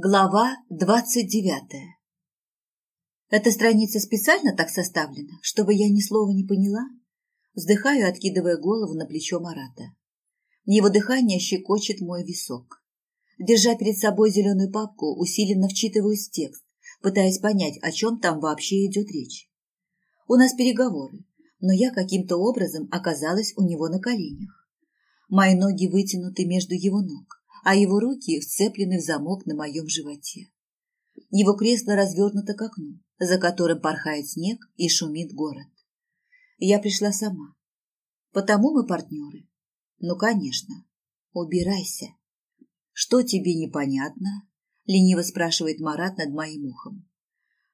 Глава двадцать девятая Эта страница специально так составлена, чтобы я ни слова не поняла? Вздыхаю, откидывая голову на плечо Марата. Его дыхание щекочет мой висок. Держа перед собой зеленую папку, усиленно вчитываюсь в текст, пытаясь понять, о чем там вообще идет речь. У нас переговоры, но я каким-то образом оказалась у него на коленях. Мои ноги вытянуты между его ног а его руки вцеплены в замок на моем животе. Его кресло развернуто к окну, за которым порхает снег и шумит город. Я пришла сама. Потому мы партнеры. Ну, конечно. Убирайся. Что тебе непонятно? Лениво спрашивает Марат над моим ухом.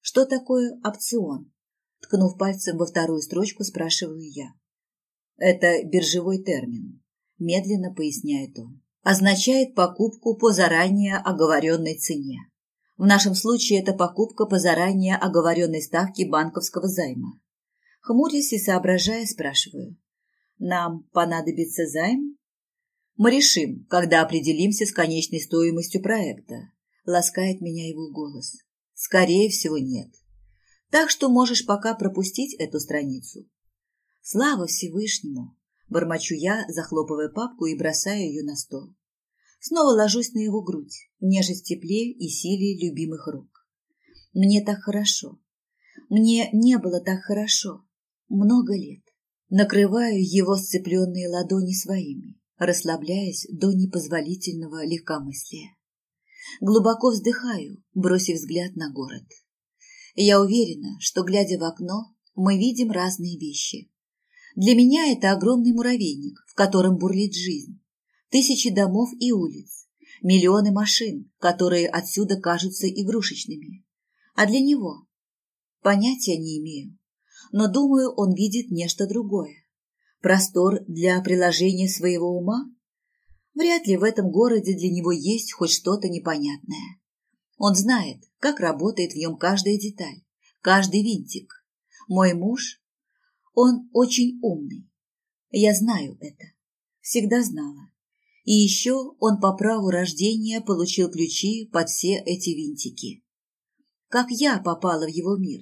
Что такое опцион? Ткнув пальцем во вторую строчку, спрашиваю я. Это биржевой термин, медленно поясняет он означает покупку по заранее оговоренной цене. В нашем случае это покупка по заранее оговоренной ставке банковского займа. Хмурясь и соображая, спрашиваю. Нам понадобится займ? Мы решим, когда определимся с конечной стоимостью проекта. Ласкает меня его голос. Скорее всего, нет. Так что можешь пока пропустить эту страницу. Слава Всевышнему! Бормочу я, захлопывая папку и бросая ее на стол. Снова ложусь на его грудь, нежесть тепле и силе любимых рук. Мне так хорошо. Мне не было так хорошо. Много лет. Накрываю его сцепленные ладони своими, расслабляясь до непозволительного легкомыслия. Глубоко вздыхаю, бросив взгляд на город. Я уверена, что, глядя в окно, мы видим разные вещи. Для меня это огромный муравейник, в котором бурлит жизнь. Тысячи домов и улиц, миллионы машин, которые отсюда кажутся игрушечными. А для него? Понятия не имею, но думаю, он видит нечто другое. Простор для приложения своего ума? Вряд ли в этом городе для него есть хоть что-то непонятное. Он знает, как работает в нем каждая деталь, каждый винтик. Мой муж, он очень умный. Я знаю это. Всегда знала. И еще он по праву рождения получил ключи под все эти винтики. Как я попала в его мир?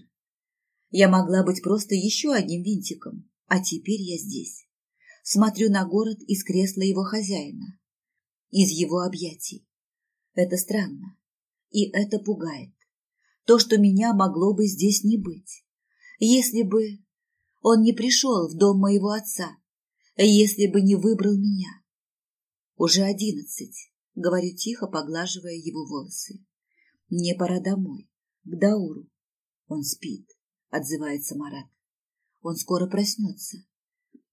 Я могла быть просто еще одним винтиком, а теперь я здесь. Смотрю на город из кресла его хозяина, из его объятий. Это странно, и это пугает. То, что меня могло бы здесь не быть. Если бы он не пришел в дом моего отца, если бы не выбрал меня. Уже одиннадцать, говорю тихо, поглаживая его волосы. Мне пора домой, к Дауру. Он спит, отзывается Марат. Он скоро проснется.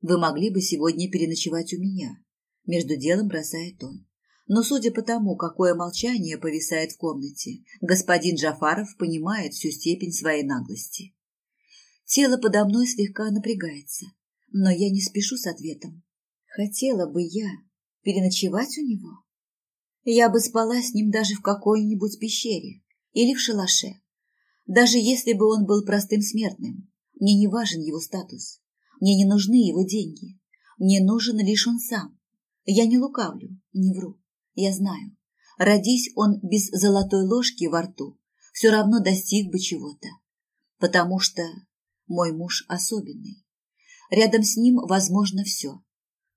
Вы могли бы сегодня переночевать у меня. Между делом бросает он. Но судя по тому, какое молчание повисает в комнате, господин Джафаров понимает всю степень своей наглости. Тело подо мной слегка напрягается, но я не спешу с ответом. Хотела бы я, переночевать у него? Я бы спала с ним даже в какой-нибудь пещере или в шалаше. Даже если бы он был простым смертным, мне не важен его статус. Мне не нужны его деньги. Мне нужен лишь он сам. Я не лукавлю, не вру. Я знаю. Родись он без золотой ложки во рту, все равно достиг бы чего-то. Потому что мой муж особенный. Рядом с ним возможно все.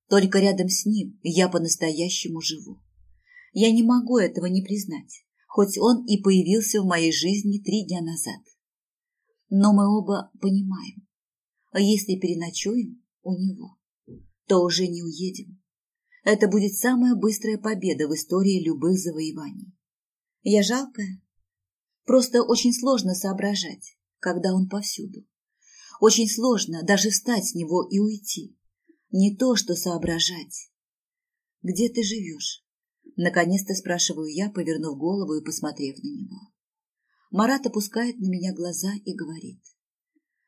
Только рядом с ним я по-настоящему живу. Я не могу этого не признать, хоть он и появился в моей жизни три дня назад. Но мы оба понимаем, а если переночуем у него, то уже не уедем. Это будет самая быстрая победа в истории любых завоеваний. Я жалкая. Просто очень сложно соображать, когда он повсюду. Очень сложно даже встать с него и уйти. Не то, что соображать. Где ты живешь? Наконец-то спрашиваю я, повернув голову и посмотрев на него. Марат опускает на меня глаза и говорит.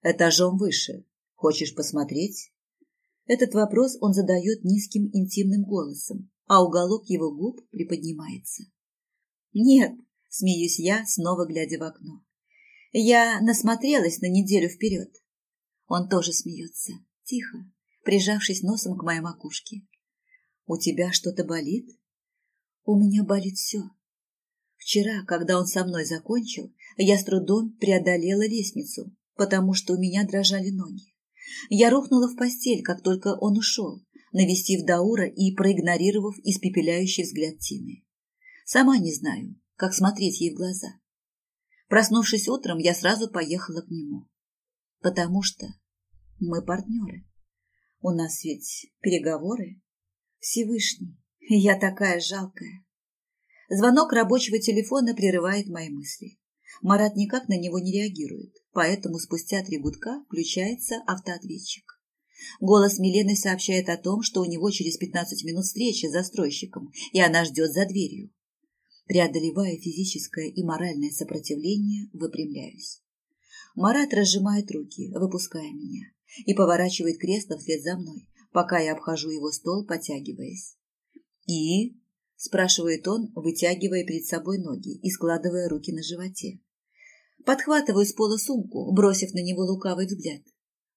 Этажом выше. Хочешь посмотреть? Этот вопрос он задает низким интимным голосом, а уголок его губ приподнимается. Нет, смеюсь я, снова глядя в окно. Я насмотрелась на неделю вперед. Он тоже смеется, тихо, прижавшись носом к моей макушке. «У тебя что-то болит?» «У меня болит все. Вчера, когда он со мной закончил, я с трудом преодолела лестницу, потому что у меня дрожали ноги. Я рухнула в постель, как только он ушел, навестив Даура и проигнорировав испепеляющий взгляд Тины. Сама не знаю, как смотреть ей в глаза. Проснувшись утром, я сразу поехала к нему. Потому что мы партнеры. У нас ведь переговоры. Всевышний, я такая жалкая. Звонок рабочего телефона прерывает мои мысли. Марат никак на него не реагирует, поэтому спустя три гудка включается автоответчик. Голос Милены сообщает о том, что у него через 15 минут встреча с застройщиком, и она ждет за дверью. Преодолевая физическое и моральное сопротивление, выпрямляюсь. Марат разжимает руки, выпуская меня, и поворачивает кресло вслед за мной, пока я обхожу его стол, потягиваясь. «И?» – спрашивает он, вытягивая перед собой ноги и складывая руки на животе. Подхватываю с пола сумку, бросив на него лукавый взгляд.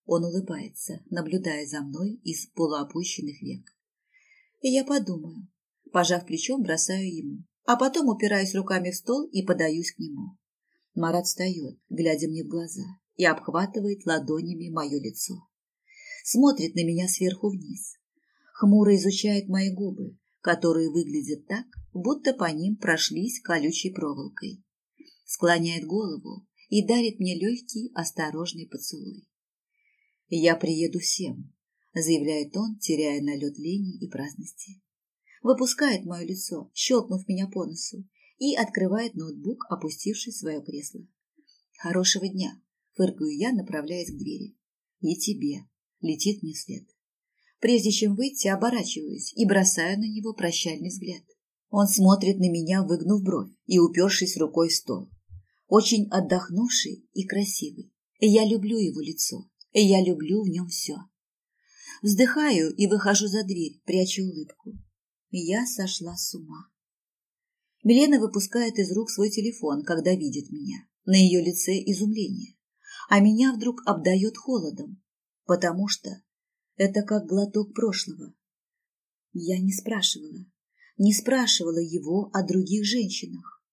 Он улыбается, наблюдая за мной из полуопущенных век. И я подумаю, пожав плечом, бросаю ему, а потом упираюсь руками в стол и подаюсь к нему. Марат встает, глядя мне в глаза, и обхватывает ладонями мое лицо. Смотрит на меня сверху вниз. Хмуро изучает мои губы, которые выглядят так, будто по ним прошлись колючей проволокой. Склоняет голову и дарит мне легкий, осторожный поцелуй. «Я приеду всем», — заявляет он, теряя налет лени и праздности выпускает мое лицо, щелкнув меня по носу, и открывает ноутбук, опустившись в свое кресло. «Хорошего дня!» – фыркаю я, направляясь к двери. «И тебе!» – летит мне вслед. Прежде чем выйти, оборачиваюсь и бросаю на него прощальный взгляд. Он смотрит на меня, выгнув бровь и упершись рукой в стол. Очень отдохнувший и красивый. И я люблю его лицо, и я люблю в нем все. Вздыхаю и выхожу за дверь, прячу улыбку. Я сошла с ума. Милена выпускает из рук свой телефон, когда видит меня. На ее лице изумление. А меня вдруг обдает холодом, потому что это как глоток прошлого. Я не спрашивала, не спрашивала его о других женщинах.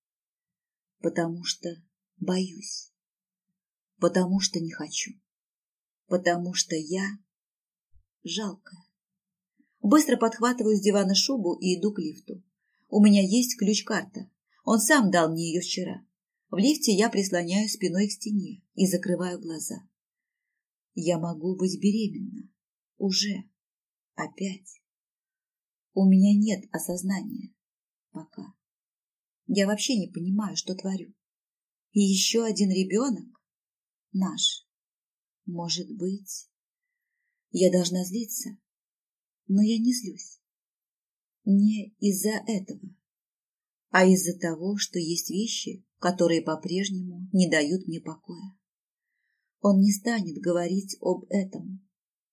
Потому что боюсь. Потому что не хочу. Потому что я жалкая. Быстро подхватываю с дивана шубу и иду к лифту. У меня есть ключ-карта. Он сам дал мне ее вчера. В лифте я прислоняю спиной к стене и закрываю глаза. Я могу быть беременна. Уже. Опять. У меня нет осознания. Пока. Я вообще не понимаю, что творю. И еще один ребенок? Наш. Может быть... Я должна злиться, но я не злюсь. Не из-за этого, а из-за того, что есть вещи, которые по-прежнему не дают мне покоя. Он не станет говорить об этом.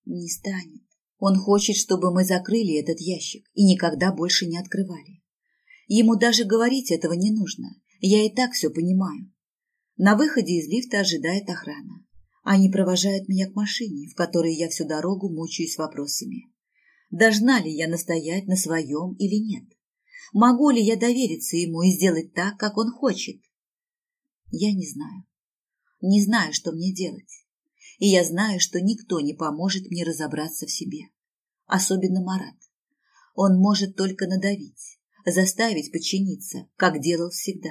Не станет. Он хочет, чтобы мы закрыли этот ящик и никогда больше не открывали. Ему даже говорить этого не нужно. Я и так все понимаю. На выходе из лифта ожидает охрана. Они провожают меня к машине, в которой я всю дорогу мучаюсь вопросами. Должна ли я настоять на своем или нет? Могу ли я довериться ему и сделать так, как он хочет? Я не знаю. Не знаю, что мне делать. И я знаю, что никто не поможет мне разобраться в себе. Особенно Марат. Он может только надавить, заставить подчиниться, как делал всегда.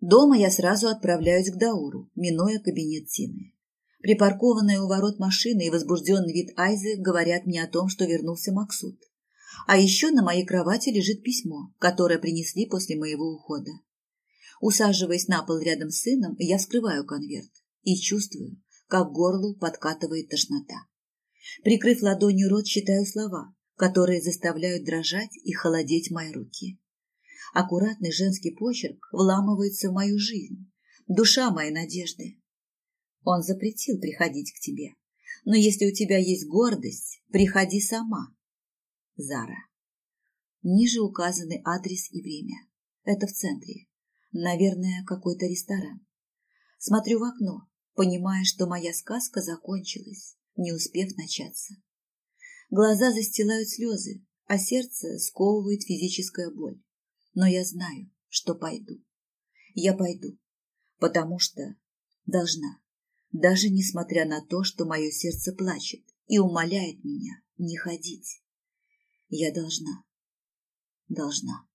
Дома я сразу отправляюсь к Дауру, минуя кабинет Тины. Припаркованная у ворот машины и возбужденный вид Айзы говорят мне о том, что вернулся Максут. А еще на моей кровати лежит письмо, которое принесли после моего ухода. Усаживаясь на пол рядом с сыном, я вскрываю конверт и чувствую, как горлу подкатывает тошнота. Прикрыв ладонью рот, читаю слова, которые заставляют дрожать и холодеть мои руки. Аккуратный женский почерк вламывается в мою жизнь, душа моей надежды. Он запретил приходить к тебе. Но если у тебя есть гордость, приходи сама. Зара. Ниже указаны адрес и время. Это в центре. Наверное, какой-то ресторан. Смотрю в окно, понимая, что моя сказка закончилась, не успев начаться. Глаза застилают слезы, а сердце сковывает физическая боль. Но я знаю, что пойду. Я пойду, потому что должна, даже несмотря на то, что мое сердце плачет и умоляет меня не ходить. Я должна, должна.